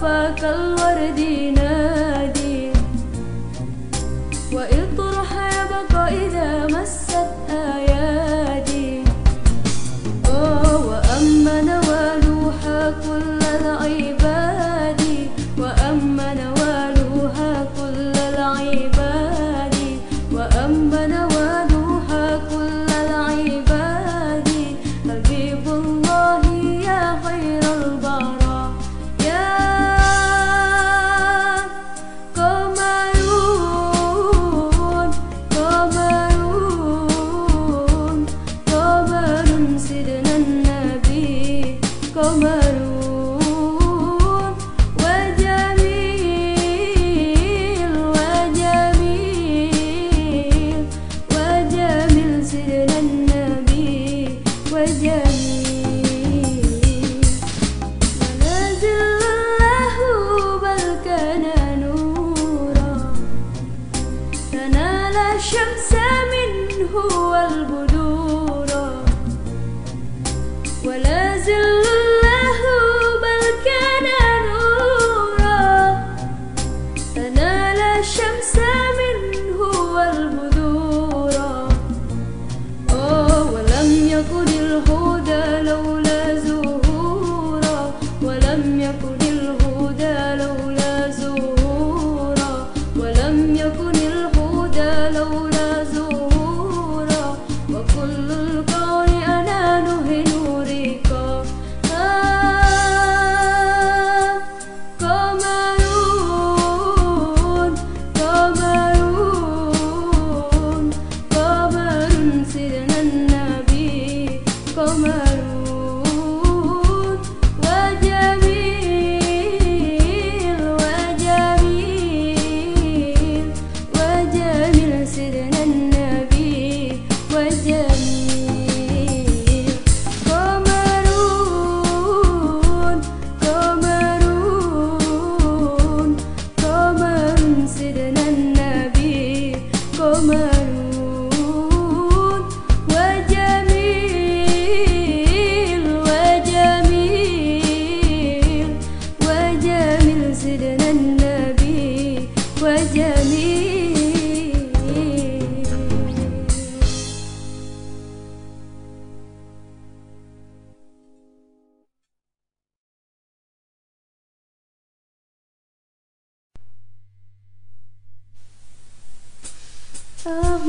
فاك الوردي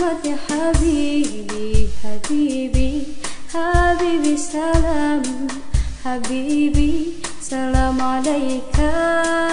الصلاة حبيبي حبيبي حبيبي سلام حبيبي سلام عليك.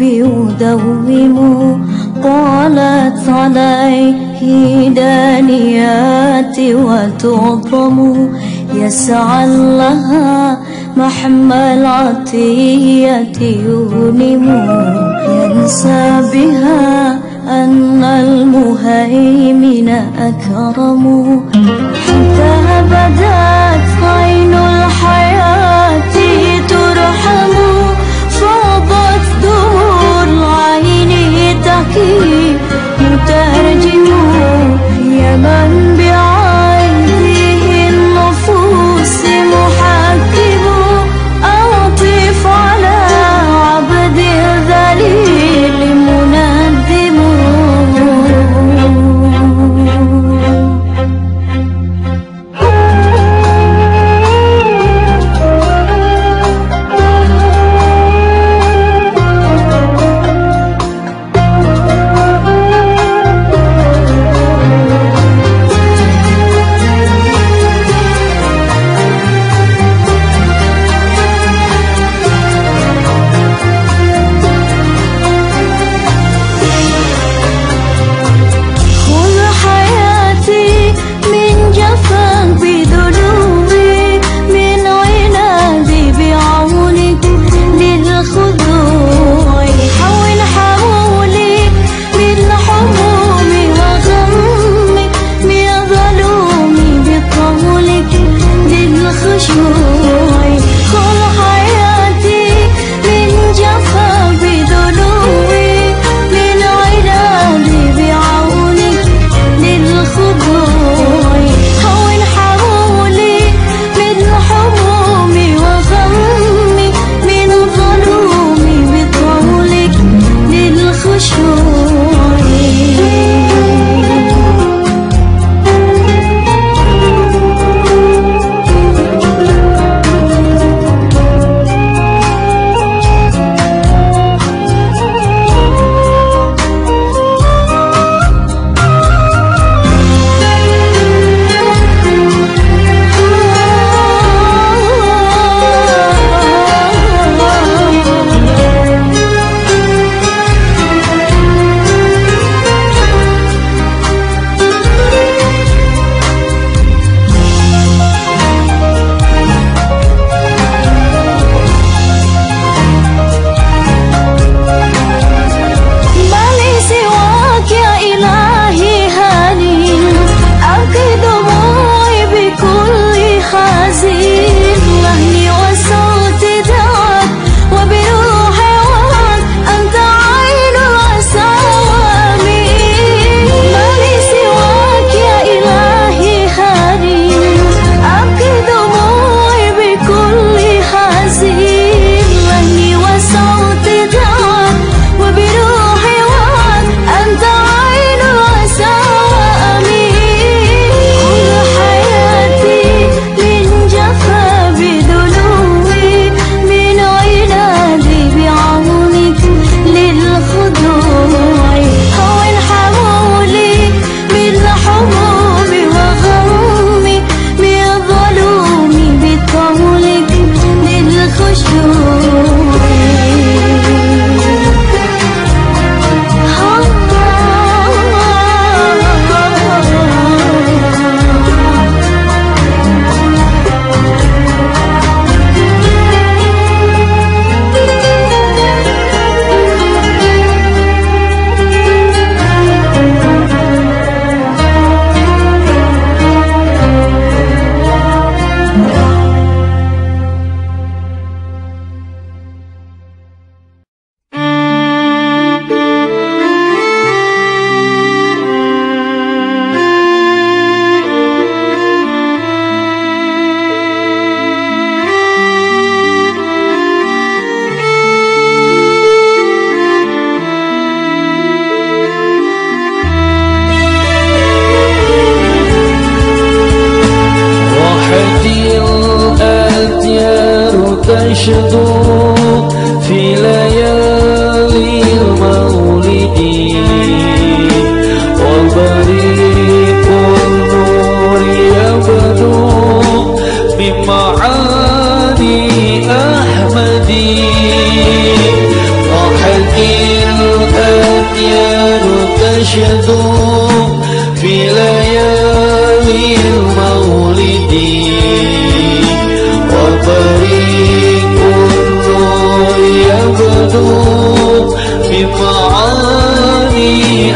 الذنوب يدوم طالت عليه دانيات وتعظم يسعى لها محمى العطية يغنم ينسى بها أن المهيمن أكرم. حتى بدت की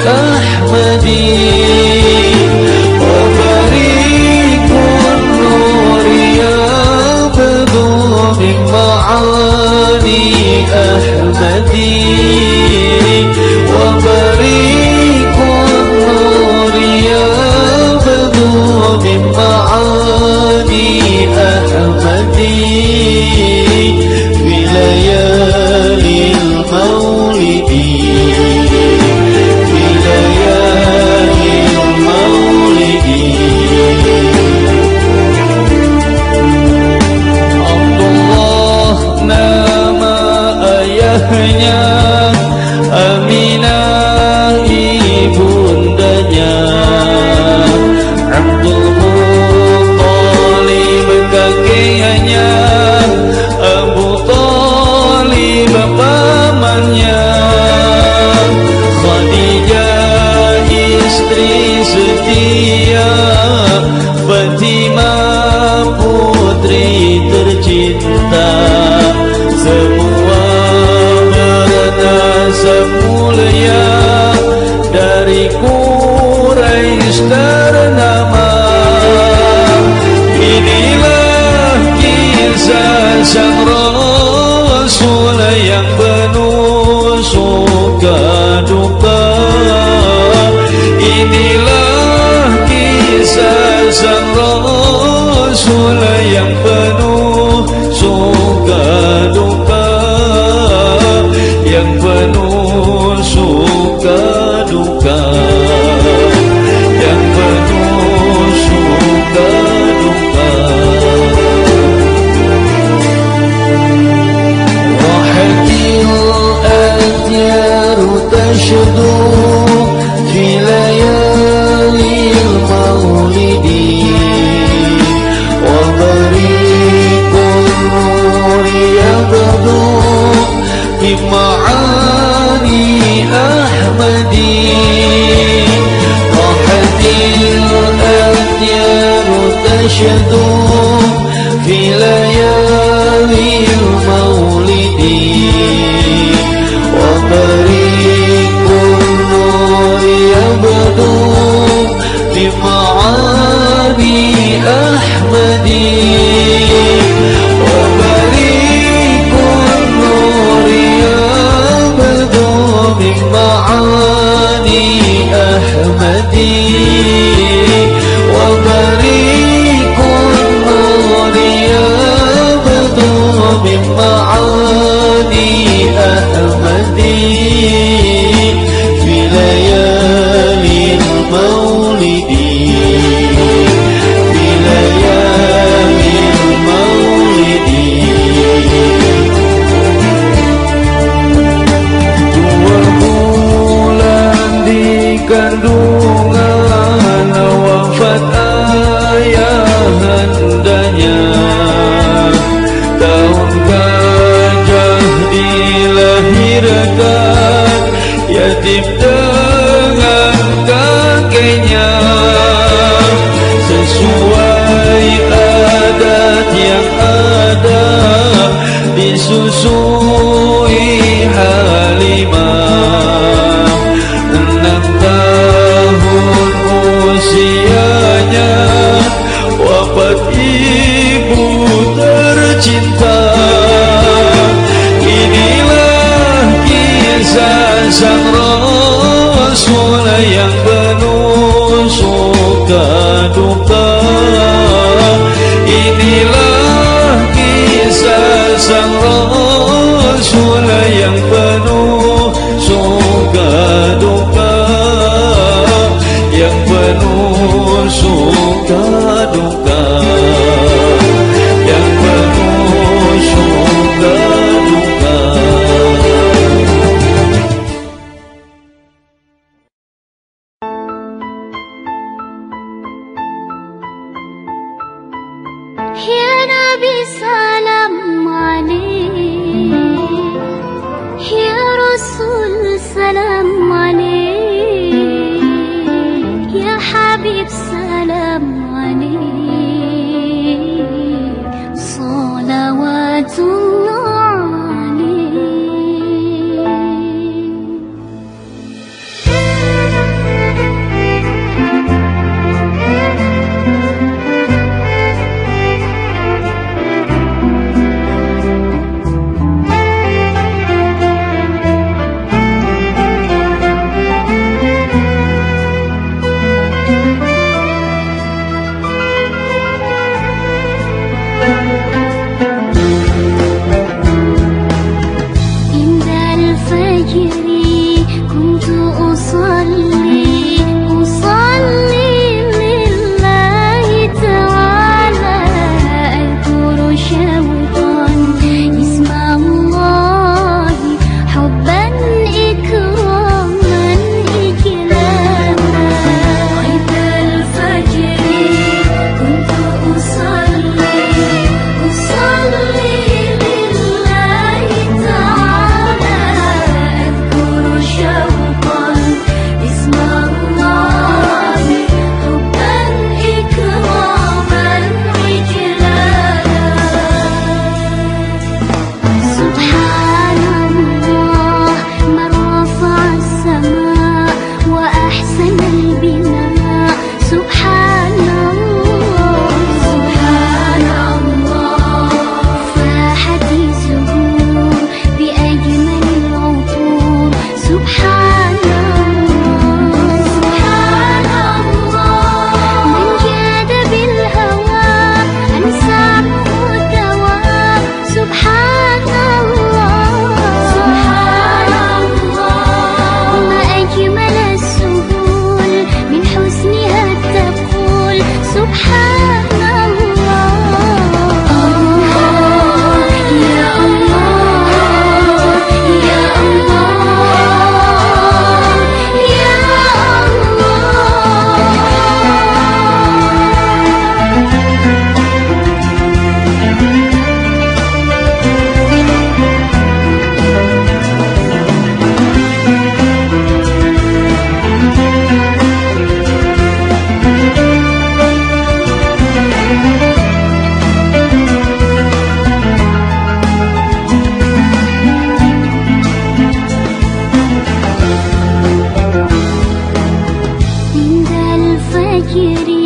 أحمدي you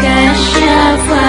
cachava.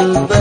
Vuelve